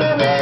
Hallelujah.